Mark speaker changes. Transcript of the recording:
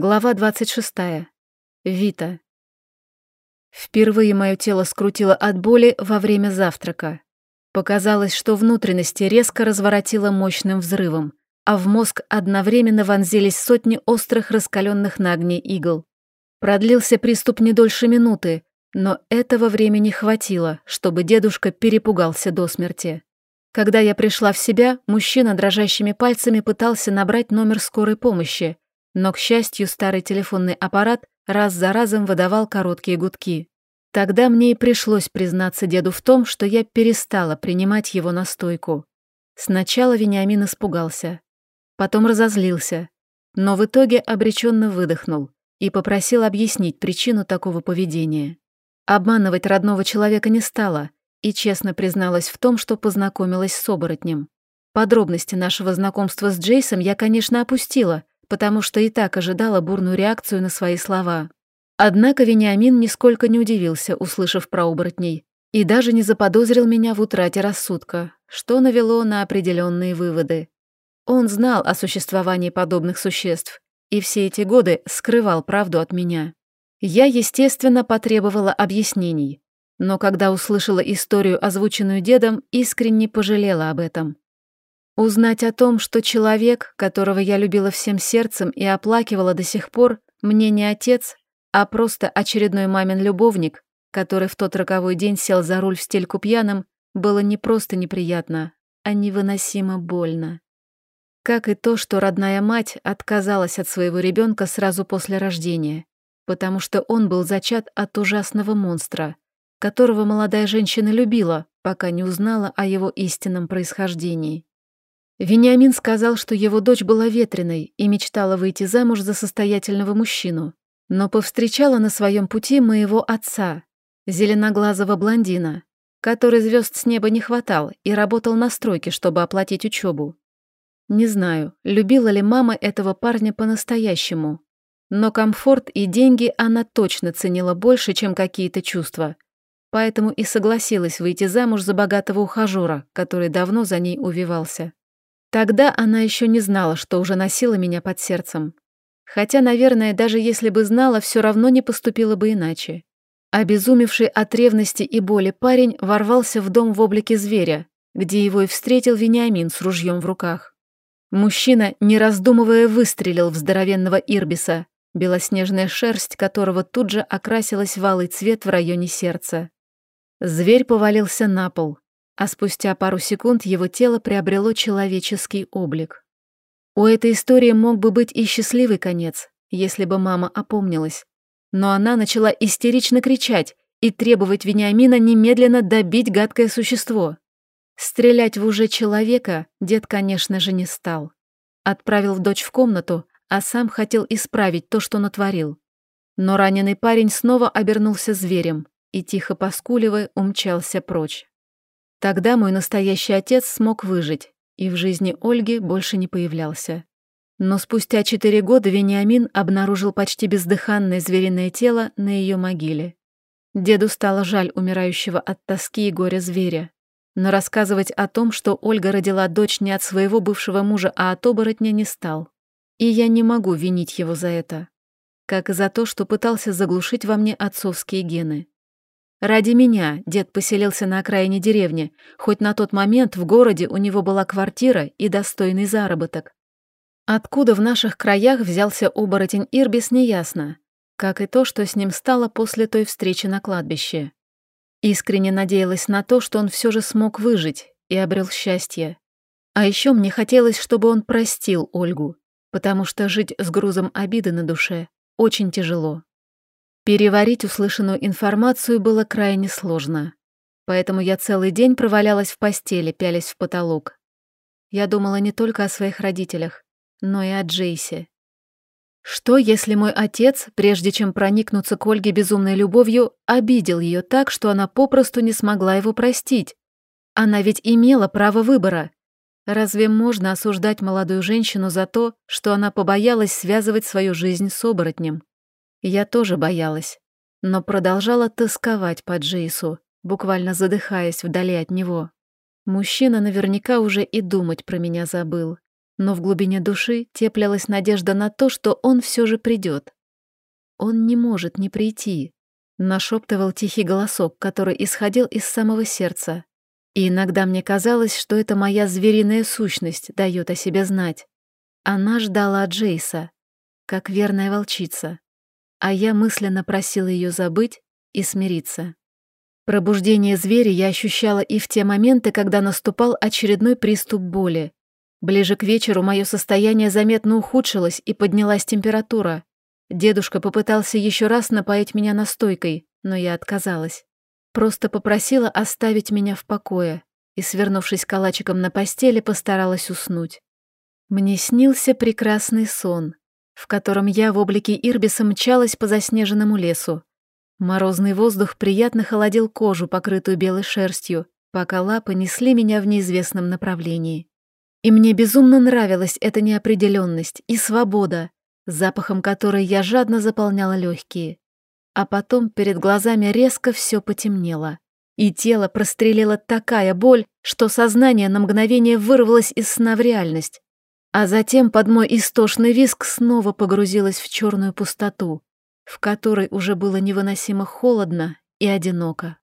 Speaker 1: Глава 26. Вита. Впервые мое тело скрутило от боли во время завтрака. Показалось, что внутренности резко разворотило мощным взрывом, а в мозг одновременно вонзились сотни острых раскаленных на огне игл. Продлился приступ не дольше минуты, но этого времени хватило, чтобы дедушка перепугался до смерти. Когда я пришла в себя, мужчина дрожащими пальцами пытался набрать номер скорой помощи, но, к счастью, старый телефонный аппарат раз за разом выдавал короткие гудки. Тогда мне и пришлось признаться деду в том, что я перестала принимать его настойку. Сначала Вениамин испугался, потом разозлился, но в итоге обреченно выдохнул и попросил объяснить причину такого поведения. Обманывать родного человека не стала и честно призналась в том, что познакомилась с оборотнем. Подробности нашего знакомства с Джейсом я, конечно, опустила, потому что и так ожидала бурную реакцию на свои слова. Однако Вениамин нисколько не удивился, услышав про оборотней, и даже не заподозрил меня в утрате рассудка, что навело на определенные выводы. Он знал о существовании подобных существ и все эти годы скрывал правду от меня. Я, естественно, потребовала объяснений, но когда услышала историю, озвученную дедом, искренне пожалела об этом. Узнать о том, что человек, которого я любила всем сердцем и оплакивала до сих пор, мне не отец, а просто очередной мамин любовник, который в тот роковой день сел за руль в стельку пьяным, было не просто неприятно, а невыносимо больно. Как и то, что родная мать отказалась от своего ребенка сразу после рождения, потому что он был зачат от ужасного монстра, которого молодая женщина любила, пока не узнала о его истинном происхождении. Вениамин сказал, что его дочь была ветреной и мечтала выйти замуж за состоятельного мужчину, но повстречала на своем пути моего отца, зеленоглазого блондина, который звезд с неба не хватал и работал на стройке, чтобы оплатить учебу. Не знаю, любила ли мама этого парня по-настоящему, но комфорт и деньги она точно ценила больше, чем какие-то чувства, поэтому и согласилась выйти замуж за богатого ухажера, который давно за ней увивался. Тогда она еще не знала, что уже носила меня под сердцем. Хотя, наверное, даже если бы знала, все равно не поступила бы иначе. Обезумевший от ревности и боли парень ворвался в дом в облике зверя, где его и встретил Вениамин с ружьем в руках. Мужчина, не раздумывая, выстрелил в здоровенного Ирбиса, белоснежная шерсть которого тут же окрасилась в алый цвет в районе сердца. Зверь повалился на пол, а спустя пару секунд его тело приобрело человеческий облик. У этой истории мог бы быть и счастливый конец, если бы мама опомнилась. Но она начала истерично кричать и требовать Вениамина немедленно добить гадкое существо. Стрелять в уже человека дед, конечно же, не стал. Отправил дочь в комнату, а сам хотел исправить то, что натворил. Но раненый парень снова обернулся зверем и, тихо поскуливая, умчался прочь. Тогда мой настоящий отец смог выжить, и в жизни Ольги больше не появлялся. Но спустя четыре года Вениамин обнаружил почти бездыханное звериное тело на ее могиле. Деду стало жаль умирающего от тоски и горя зверя. Но рассказывать о том, что Ольга родила дочь не от своего бывшего мужа, а от оборотня, не стал. И я не могу винить его за это. Как и за то, что пытался заглушить во мне отцовские гены. Ради меня дед поселился на окраине деревни, хоть на тот момент в городе у него была квартира и достойный заработок. Откуда в наших краях взялся оборотень Ирбис, неясно, как и то, что с ним стало после той встречи на кладбище. Искренне надеялась на то, что он все же смог выжить и обрел счастье. А еще мне хотелось, чтобы он простил Ольгу, потому что жить с грузом обиды на душе очень тяжело. Переварить услышанную информацию было крайне сложно, поэтому я целый день провалялась в постели, пялясь в потолок. Я думала не только о своих родителях, но и о Джейсе. Что, если мой отец, прежде чем проникнуться к Ольге безумной любовью, обидел ее так, что она попросту не смогла его простить? Она ведь имела право выбора. Разве можно осуждать молодую женщину за то, что она побоялась связывать свою жизнь с оборотнем? Я тоже боялась, но продолжала тосковать по Джейсу, буквально задыхаясь вдали от него. Мужчина наверняка уже и думать про меня забыл. но в глубине души теплялась надежда на то, что он все же придет. «Он не может не прийти», — нашептывал тихий голосок, который исходил из самого сердца. И иногда мне казалось, что это моя звериная сущность дает о себе знать. Она ждала Джейса, как верная волчица, а я мысленно просила ее забыть и смириться. Пробуждение зверя я ощущала и в те моменты, когда наступал очередной приступ боли. Ближе к вечеру мое состояние заметно ухудшилось и поднялась температура. Дедушка попытался еще раз напоить меня настойкой, но я отказалась. Просто попросила оставить меня в покое и, свернувшись калачиком на постели, постаралась уснуть. Мне снился прекрасный сон, в котором я в облике Ирбиса мчалась по заснеженному лесу. Морозный воздух приятно холодил кожу, покрытую белой шерстью, пока лапы несли меня в неизвестном направлении. И мне безумно нравилась эта неопределенность и свобода, запахом которой я жадно заполняла легкие. А потом перед глазами резко все потемнело. И тело прострелила такая боль, что сознание на мгновение вырвалось из сна в реальность. А затем под мой истошный виск снова погрузилась в черную пустоту, в которой уже было невыносимо холодно и одиноко.